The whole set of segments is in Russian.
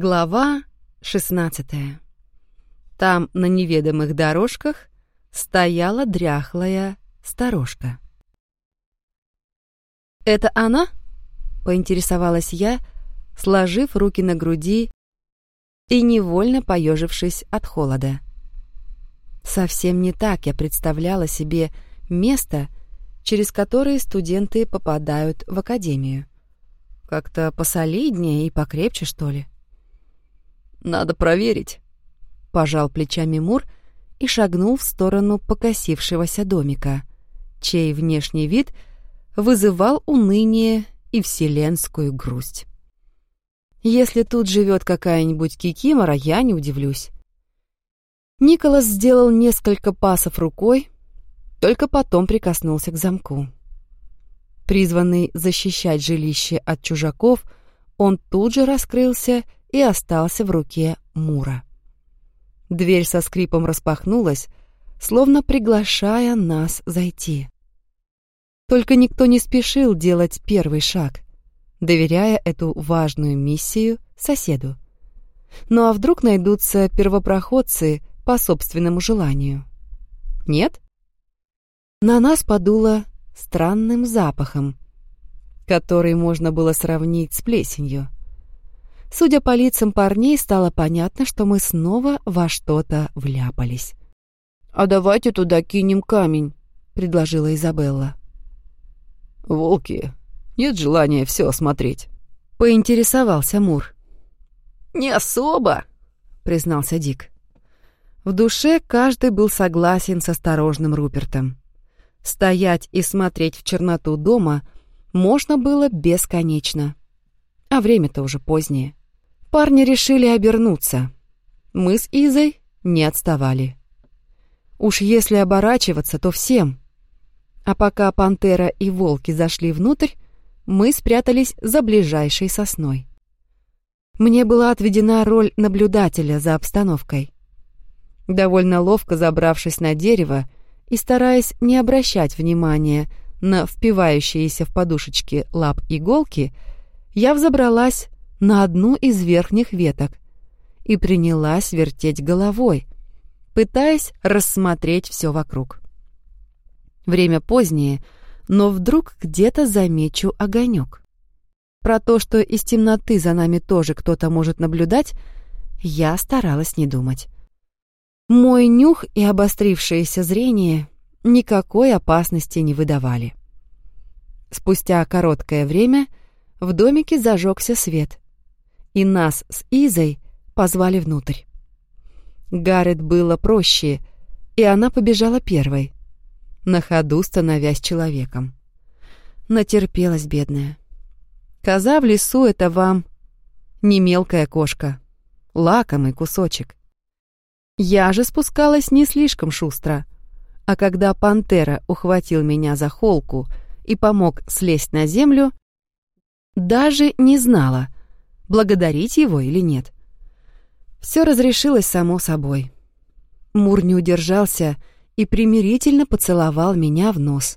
Глава 16 Там на неведомых дорожках стояла дряхлая сторожка. «Это она?» — поинтересовалась я, сложив руки на груди и невольно поежившись от холода. Совсем не так я представляла себе место, через которое студенты попадают в академию. Как-то посолиднее и покрепче, что ли. «Надо проверить», — пожал плечами Мур и шагнул в сторону покосившегося домика, чей внешний вид вызывал уныние и вселенскую грусть. Если тут живет какая-нибудь кикимора, я не удивлюсь. Николас сделал несколько пасов рукой, только потом прикоснулся к замку. Призванный защищать жилище от чужаков, он тут же раскрылся и остался в руке Мура. Дверь со скрипом распахнулась, словно приглашая нас зайти. Только никто не спешил делать первый шаг, доверяя эту важную миссию соседу. Ну а вдруг найдутся первопроходцы по собственному желанию? Нет? На нас подуло странным запахом, который можно было сравнить с плесенью. Судя по лицам парней, стало понятно, что мы снова во что-то вляпались. «А давайте туда кинем камень», — предложила Изабелла. «Волки, нет желания все осмотреть», — поинтересовался Мур. «Не особо», — признался Дик. В душе каждый был согласен с осторожным Рупертом. Стоять и смотреть в черноту дома можно было бесконечно. А время-то уже позднее. Парни решили обернуться. Мы с Изой не отставали. Уж если оборачиваться, то всем. А пока пантера и волки зашли внутрь, мы спрятались за ближайшей сосной. Мне была отведена роль наблюдателя за обстановкой. Довольно ловко забравшись на дерево и стараясь не обращать внимания на впивающиеся в подушечки лап иголки, я взобралась на одну из верхних веток и принялась вертеть головой, пытаясь рассмотреть все вокруг. Время позднее, но вдруг где-то замечу огонек. Про то, что из темноты за нами тоже кто-то может наблюдать, я старалась не думать. Мой нюх и обострившееся зрение никакой опасности не выдавали. Спустя короткое время в домике зажегся свет, и нас с Изой позвали внутрь. Гаррет было проще, и она побежала первой, на ходу становясь человеком. Натерпелась бедная. Коза в лесу — это вам не мелкая кошка, лакомый кусочек. Я же спускалась не слишком шустро, а когда пантера ухватил меня за холку и помог слезть на землю, даже не знала — благодарить его или нет. Все разрешилось само собой. Мур не удержался и примирительно поцеловал меня в нос,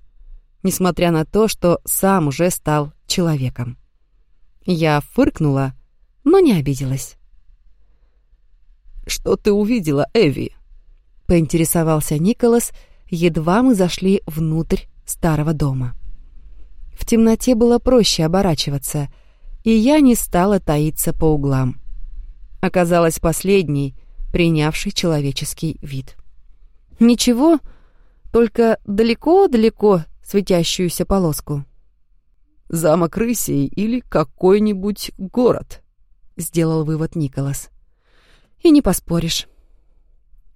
несмотря на то, что сам уже стал человеком. Я фыркнула, но не обиделась. «Что ты увидела, Эви?» — поинтересовался Николас, едва мы зашли внутрь старого дома. В темноте было проще оборачиваться — и я не стала таиться по углам. Оказалась последней, принявшей человеческий вид. Ничего, только далеко-далеко светящуюся полоску. «Замок рысей или какой-нибудь город», — сделал вывод Николас. «И не поспоришь.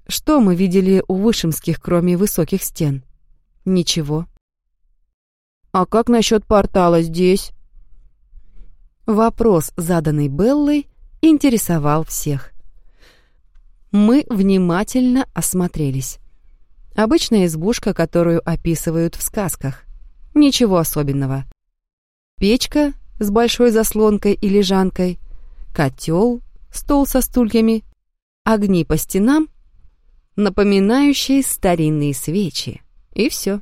Что мы видели у Вышемских, кроме высоких стен? Ничего». «А как насчет портала здесь?» Вопрос, заданный Беллой, интересовал всех. Мы внимательно осмотрелись. Обычная избушка, которую описывают в сказках. Ничего особенного. Печка с большой заслонкой и лежанкой, котел, стол со стульями, огни по стенам, напоминающие старинные свечи. И все.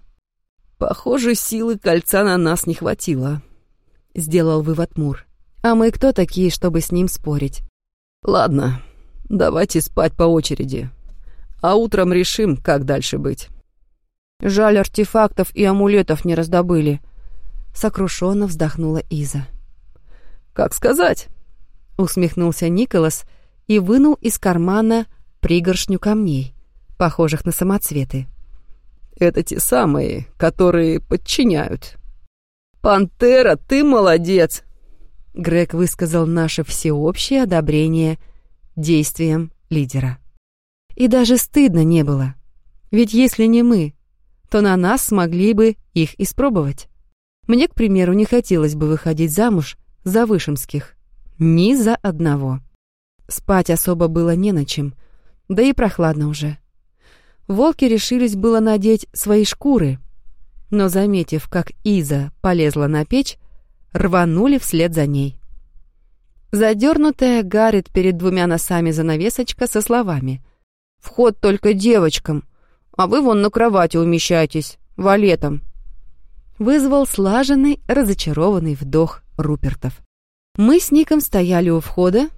«Похоже, силы кольца на нас не хватило», — сделал вывод Мур. А мы кто такие, чтобы с ним спорить? Ладно, давайте спать по очереди, а утром решим, как дальше быть. Жаль, артефактов и амулетов не раздобыли. Сокрушенно вздохнула Иза. Как сказать? Усмехнулся Николас и вынул из кармана пригоршню камней, похожих на самоцветы. Это те самые, которые подчиняют. «Пантера, ты молодец!» Грег высказал наше всеобщее одобрение действиям лидера. И даже стыдно не было. Ведь если не мы, то на нас смогли бы их испробовать. Мне, к примеру, не хотелось бы выходить замуж за Вышемских. Ни за одного. Спать особо было не на чем, да и прохладно уже. Волки решились было надеть свои шкуры, но, заметив, как Иза полезла на печь, рванули вслед за ней. Задернутая гарит перед двумя носами занавесочка со словами «Вход только девочкам, а вы вон на кровати умещаетесь, валетом». Вызвал слаженный, разочарованный вдох Рупертов. Мы с Ником стояли у входа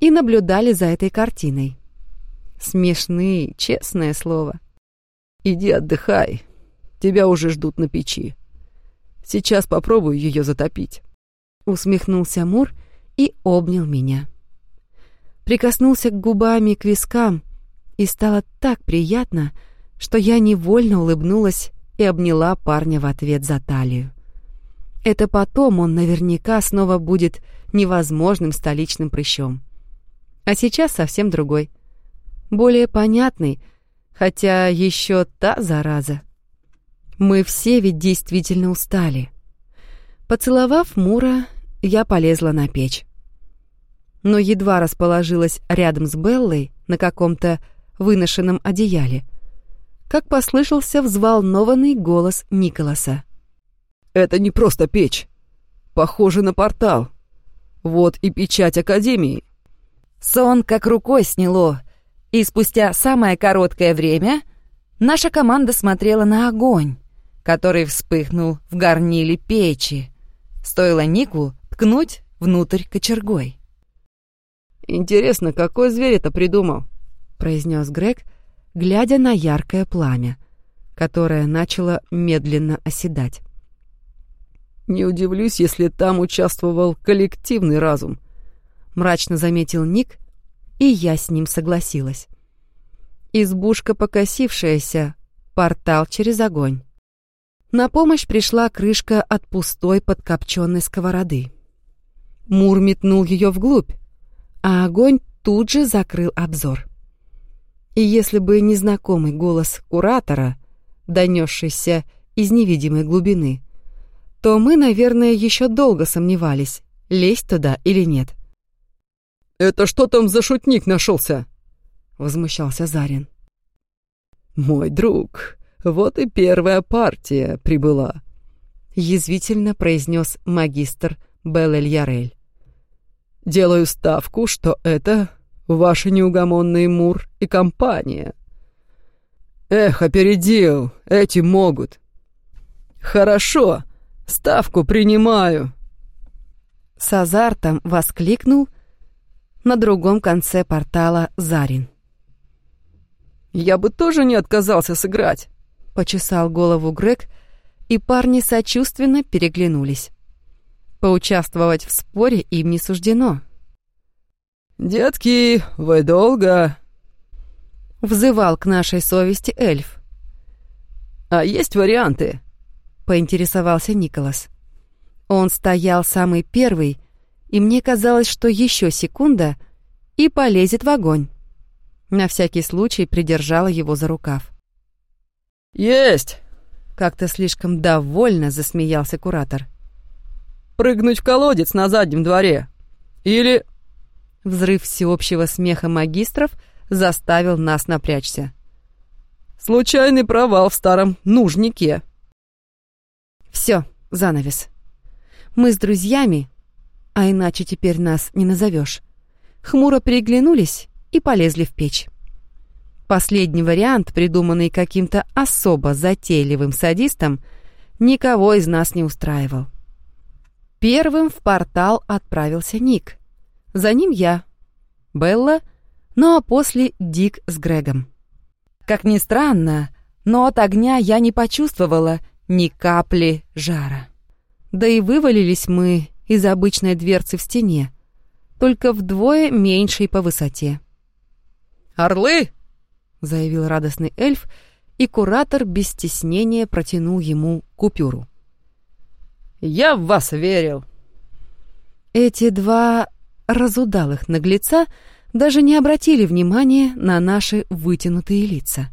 и наблюдали за этой картиной. Смешные, честное слово. «Иди отдыхай, тебя уже ждут на печи. Сейчас попробую ее затопить». Усмехнулся Мур и обнял меня. Прикоснулся губами к вискам, и стало так приятно, что я невольно улыбнулась и обняла парня в ответ за талию. Это потом он наверняка снова будет невозможным столичным прыщом. А сейчас совсем другой. Более понятный, хотя еще та зараза. Мы все ведь действительно устали. Поцеловав Мура, я полезла на печь. Но едва расположилась рядом с Беллой на каком-то выношенном одеяле — как послышался взволнованный голос Николаса. «Это не просто печь. Похоже на портал. Вот и печать Академии». Сон как рукой сняло, и спустя самое короткое время наша команда смотрела на огонь, который вспыхнул в горниле печи. Стоило Нику ткнуть внутрь кочергой. «Интересно, какой зверь это придумал?» — произнес Грег, — глядя на яркое пламя, которое начало медленно оседать. «Не удивлюсь, если там участвовал коллективный разум», — мрачно заметил Ник, и я с ним согласилась. Избушка покосившаяся, портал через огонь. На помощь пришла крышка от пустой подкопченной сковороды. Мур метнул ее вглубь, а огонь тут же закрыл обзор. И если бы незнакомый голос куратора, донесшийся из невидимой глубины, то мы, наверное, еще долго сомневались, лезть туда или нет. «Это что там за шутник нашелся?» — возмущался Зарин. «Мой друг, вот и первая партия прибыла», — язвительно произнес магистр Белэль-Ярель. «Делаю ставку, что это ваши неугомонные Мур и компания. Эх, опередил, эти могут. Хорошо, ставку принимаю. С азартом воскликнул на другом конце портала Зарин. «Я бы тоже не отказался сыграть», — почесал голову Грег, и парни сочувственно переглянулись. Поучаствовать в споре им не суждено. «Детки, вы долго?» Взывал к нашей совести эльф. «А есть варианты?» Поинтересовался Николас. Он стоял самый первый, и мне казалось, что еще секунда и полезет в огонь. На всякий случай придержала его за рукав. «Есть!» Как-то слишком довольно засмеялся куратор. «Прыгнуть в колодец на заднем дворе. Или Взрыв всеобщего смеха магистров заставил нас напрячься. «Случайный провал в старом нужнике». Все, занавес. Мы с друзьями, а иначе теперь нас не назовешь, хмуро переглянулись и полезли в печь. Последний вариант, придуманный каким-то особо затейливым садистом, никого из нас не устраивал. Первым в портал отправился Ник. За ним я. Белла, ну а после Дик с Грегом. Как ни странно, но от огня я не почувствовала ни капли жара. Да и вывалились мы из обычной дверцы в стене, только вдвое меньшей по высоте. «Орлы!» — заявил радостный эльф, и куратор без стеснения протянул ему купюру. «Я в вас верил!» Эти два разудалых наглеца даже не обратили внимания на наши вытянутые лица.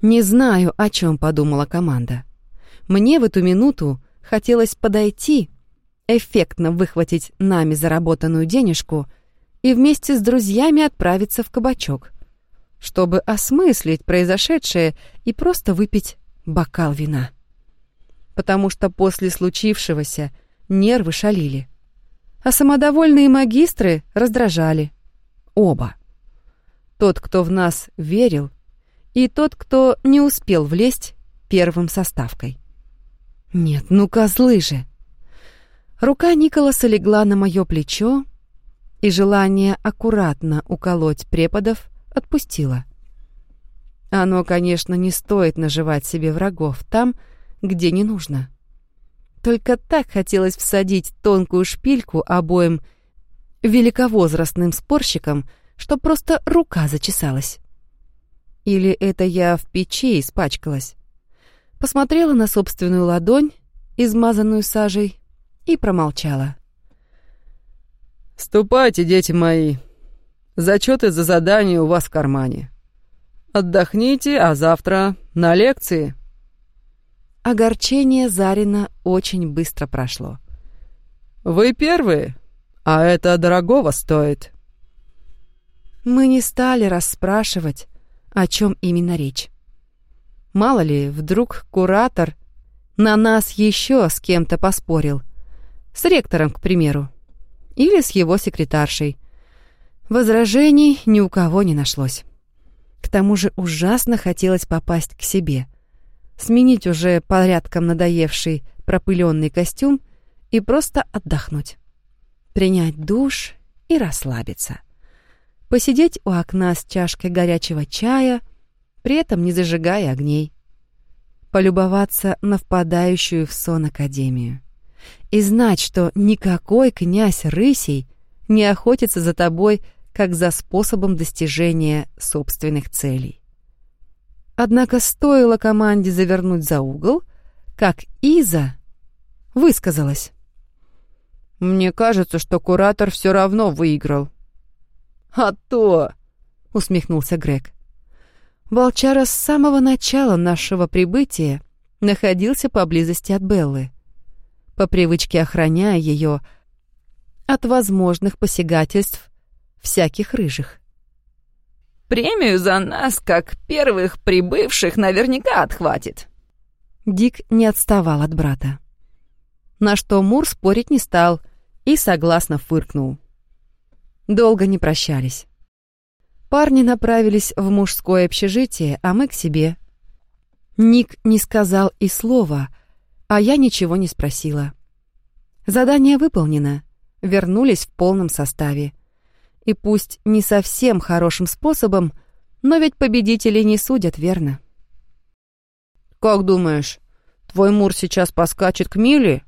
Не знаю, о чем подумала команда. Мне в эту минуту хотелось подойти, эффектно выхватить нами заработанную денежку и вместе с друзьями отправиться в кабачок, чтобы осмыслить произошедшее и просто выпить бокал вина. Потому что после случившегося нервы шалили, а самодовольные магистры раздражали. Оба. Тот, кто в нас верил, и тот, кто не успел влезть первым составкой. Нет, ну козлы же. Рука Николаса легла на мое плечо, и желание аккуратно уколоть преподов отпустило. Оно, конечно, не стоит наживать себе врагов там, где не нужно. Только так хотелось всадить тонкую шпильку обоим великовозрастным спорщикам, что просто рука зачесалась. Или это я в печи испачкалась? Посмотрела на собственную ладонь, измазанную сажей, и промолчала. «Ступайте, дети мои. Зачеты за задание у вас в кармане. Отдохните, а завтра на лекции». Огорчение Зарина очень быстро прошло. «Вы первые, а это дорогого стоит». Мы не стали расспрашивать, о чем именно речь. Мало ли, вдруг куратор на нас еще с кем-то поспорил. С ректором, к примеру. Или с его секретаршей. Возражений ни у кого не нашлось. К тому же ужасно хотелось попасть к себе. Сменить уже порядком надоевший пропыленный костюм и просто отдохнуть. Принять душ и расслабиться. Посидеть у окна с чашкой горячего чая — при этом не зажигая огней. Полюбоваться на впадающую в сон Академию. И знать, что никакой князь Рысей не охотится за тобой, как за способом достижения собственных целей. Однако стоило команде завернуть за угол, как Иза высказалась. «Мне кажется, что куратор все равно выиграл». «А то!» — усмехнулся Грег. Волчара с самого начала нашего прибытия находился поблизости от Беллы, по привычке охраняя ее от возможных посягательств всяких рыжих. «Премию за нас, как первых прибывших, наверняка отхватит». Дик не отставал от брата. На что Мур спорить не стал и согласно фыркнул. Долго не прощались. Парни направились в мужское общежитие, а мы к себе. Ник не сказал и слова, а я ничего не спросила. Задание выполнено, вернулись в полном составе. И пусть не совсем хорошим способом, но ведь победители не судят, верно? «Как думаешь, твой Мур сейчас поскачет к Миле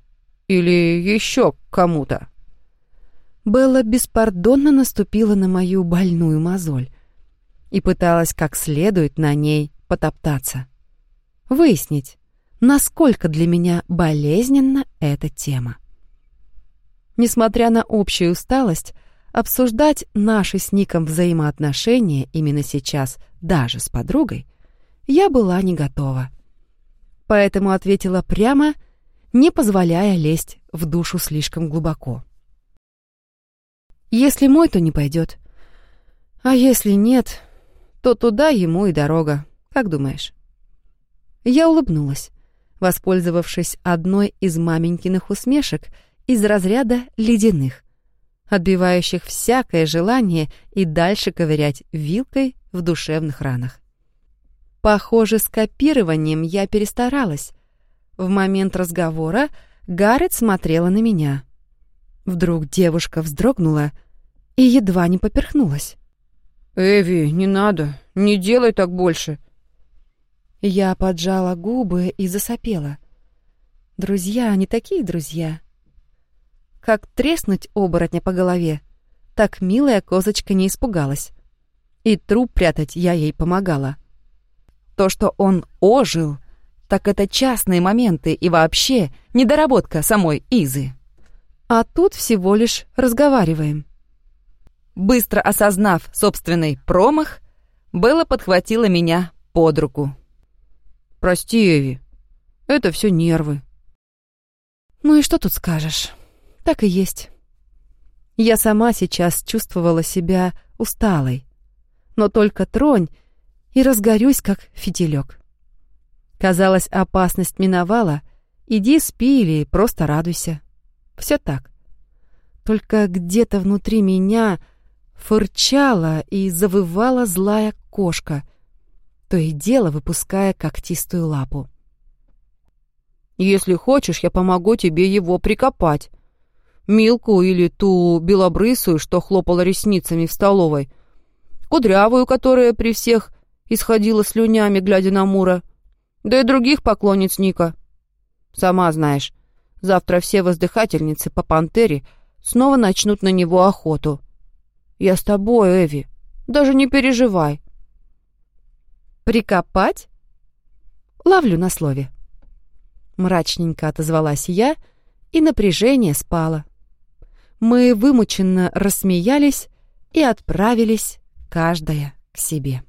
или еще к кому-то?» Белла беспардонно наступила на мою больную мозоль и пыталась как следует на ней потоптаться. Выяснить, насколько для меня болезненна эта тема. Несмотря на общую усталость, обсуждать наши с Ником взаимоотношения именно сейчас, даже с подругой, я была не готова. Поэтому ответила прямо, не позволяя лезть в душу слишком глубоко. Если мой, то не пойдет. А если нет, то туда ему и дорога. Как думаешь?» Я улыбнулась, воспользовавшись одной из маменькиных усмешек из разряда ледяных, отбивающих всякое желание и дальше ковырять вилкой в душевных ранах. Похоже, с копированием я перестаралась. В момент разговора Гаррет смотрела на меня. Вдруг девушка вздрогнула и едва не поперхнулась. «Эви, не надо, не делай так больше». Я поджала губы и засопела. Друзья, не такие друзья. Как треснуть оборотня по голове, так милая козочка не испугалась. И труп прятать я ей помогала. То, что он ожил, так это частные моменты и вообще недоработка самой Изы. А тут всего лишь разговариваем. Быстро осознав собственный промах, Белла подхватила меня под руку. «Прости, Эви, это все нервы». «Ну и что тут скажешь? Так и есть». Я сама сейчас чувствовала себя усталой, но только тронь и разгорюсь, как фитилек. Казалось, опасность миновала. Иди спи или просто радуйся. Все так. Только где-то внутри меня фырчала и завывала злая кошка, то и дело выпуская когтистую лапу. «Если хочешь, я помогу тебе его прикопать. Милку или ту белобрысую, что хлопала ресницами в столовой. Кудрявую, которая при всех исходила слюнями, глядя на Мура. Да и других поклонниц Ника. Сама знаешь, завтра все воздыхательницы по пантере снова начнут на него охоту. Я с тобой, Эви. Даже не переживай. Прикопать? Ловлю на слове. Мрачненько отозвалась я, и напряжение спало. Мы вымученно рассмеялись и отправились, каждая к себе.